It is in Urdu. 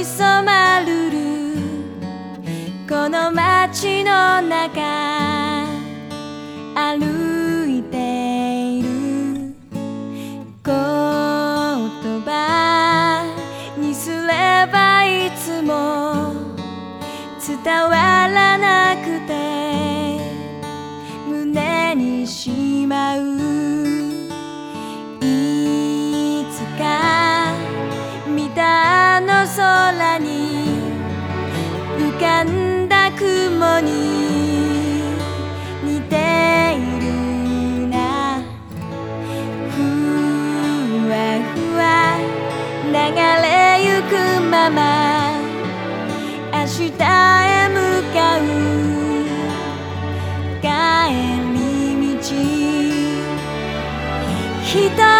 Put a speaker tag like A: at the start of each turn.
A: چینا کوئی سم چالتے مدین منی نگالوکم آسو میت